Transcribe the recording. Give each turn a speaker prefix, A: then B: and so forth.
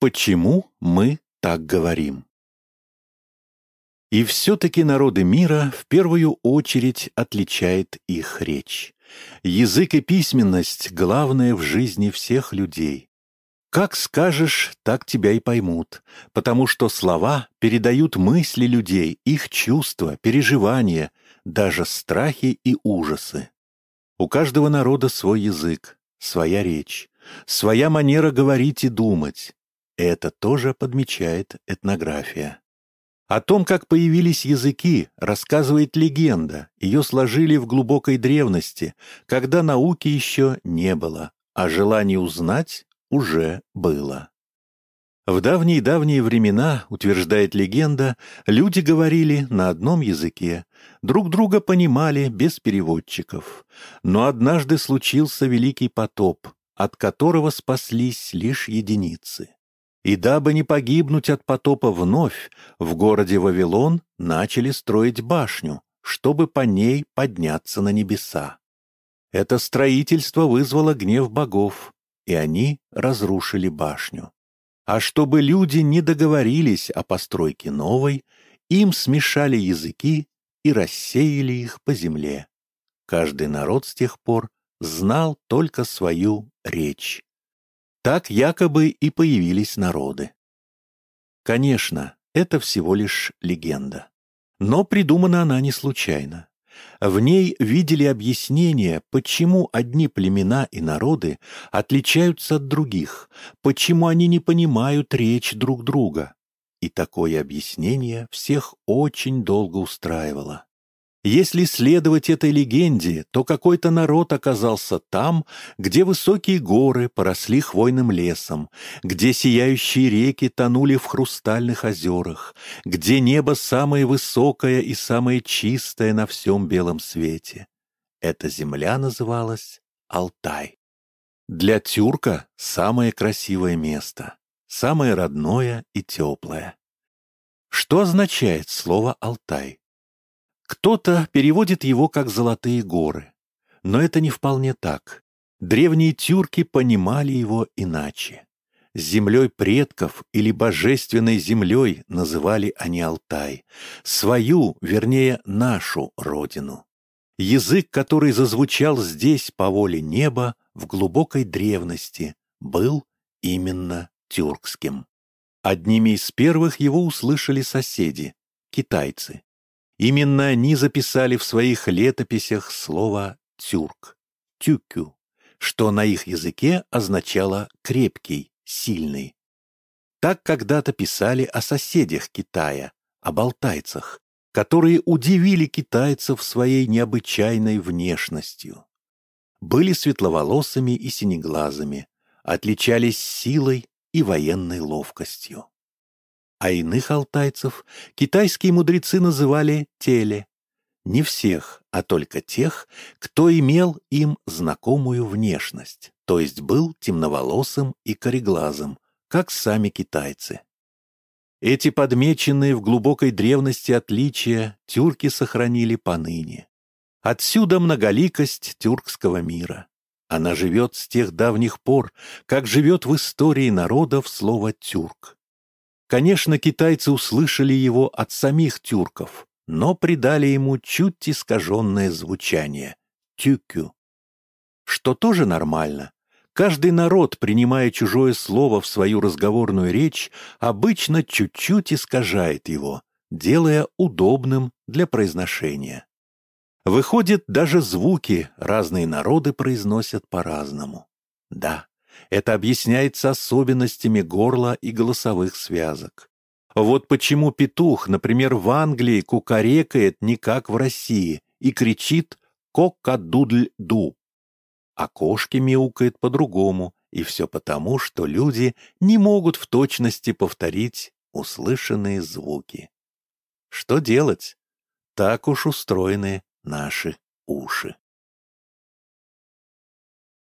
A: Почему мы так говорим? И все-таки народы мира в первую очередь отличает их речь. Язык и письменность — главное в жизни всех людей. Как скажешь, так тебя и поймут, потому что слова передают мысли людей, их чувства, переживания, даже страхи и ужасы. У каждого народа свой язык, своя речь, своя манера говорить и думать. Это тоже подмечает этнография. О том, как появились языки, рассказывает легенда. Ее сложили в глубокой древности, когда науки еще не было, а желание узнать уже было. В давние-давние времена, утверждает легенда, люди говорили на одном языке, друг друга понимали без переводчиков. Но однажды случился великий потоп, от которого спаслись лишь единицы. И дабы не погибнуть от потопа вновь, в городе Вавилон начали строить башню, чтобы по ней подняться на небеса. Это строительство вызвало гнев богов, и они разрушили башню. А чтобы люди не договорились о постройке новой, им смешали языки и рассеяли их по земле. Каждый народ с тех пор знал только свою речь. Так якобы и появились народы. Конечно, это всего лишь легенда. Но придумана она не случайно. В ней видели объяснение, почему одни племена и народы отличаются от других, почему они не понимают речь друг друга. И такое объяснение всех очень долго устраивало. Если следовать этой легенде, то какой-то народ оказался там, где высокие горы поросли хвойным лесом, где сияющие реки тонули в хрустальных озерах, где небо самое высокое и самое чистое на всем белом свете. Эта земля называлась Алтай. Для тюрка самое красивое место, самое родное и теплое. Что означает слово «Алтай»? Кто-то переводит его как «золотые горы», но это не вполне так. Древние тюрки понимали его иначе. Землей предков или божественной землей называли они Алтай, свою, вернее, нашу родину. Язык, который зазвучал здесь по воле неба в глубокой древности, был именно тюркским. Одними из первых его услышали соседи, китайцы. Именно они записали в своих летописях слово «тюрк» — «тюкю», что на их языке означало «крепкий», «сильный». Так когда-то писали о соседях Китая, о балтайцах, которые удивили китайцев своей необычайной внешностью. Были светловолосыми и синеглазыми, отличались силой и военной ловкостью а иных алтайцев китайские мудрецы называли теле. Не всех, а только тех, кто имел им знакомую внешность, то есть был темноволосым и кореглазым, как сами китайцы. Эти подмеченные в глубокой древности отличия тюрки сохранили поныне. Отсюда многоликость тюркского мира. Она живет с тех давних пор, как живет в истории народов слово «тюрк». Конечно, китайцы услышали его от самих тюрков, но придали ему чуть искаженное звучание — тюкю. Что тоже нормально. Каждый народ, принимая чужое слово в свою разговорную речь, обычно чуть-чуть искажает его, делая удобным для произношения. Выходит, даже звуки разные народы произносят по-разному. Да, это объясняется особенностями горла и голосовых связок. Вот почему петух, например, в Англии кукарекает не как в России и кричит «кокадудль-ду», а кошки мяукает по-другому, и все потому, что люди не могут в точности повторить услышанные звуки. Что делать? Так уж устроены наши уши.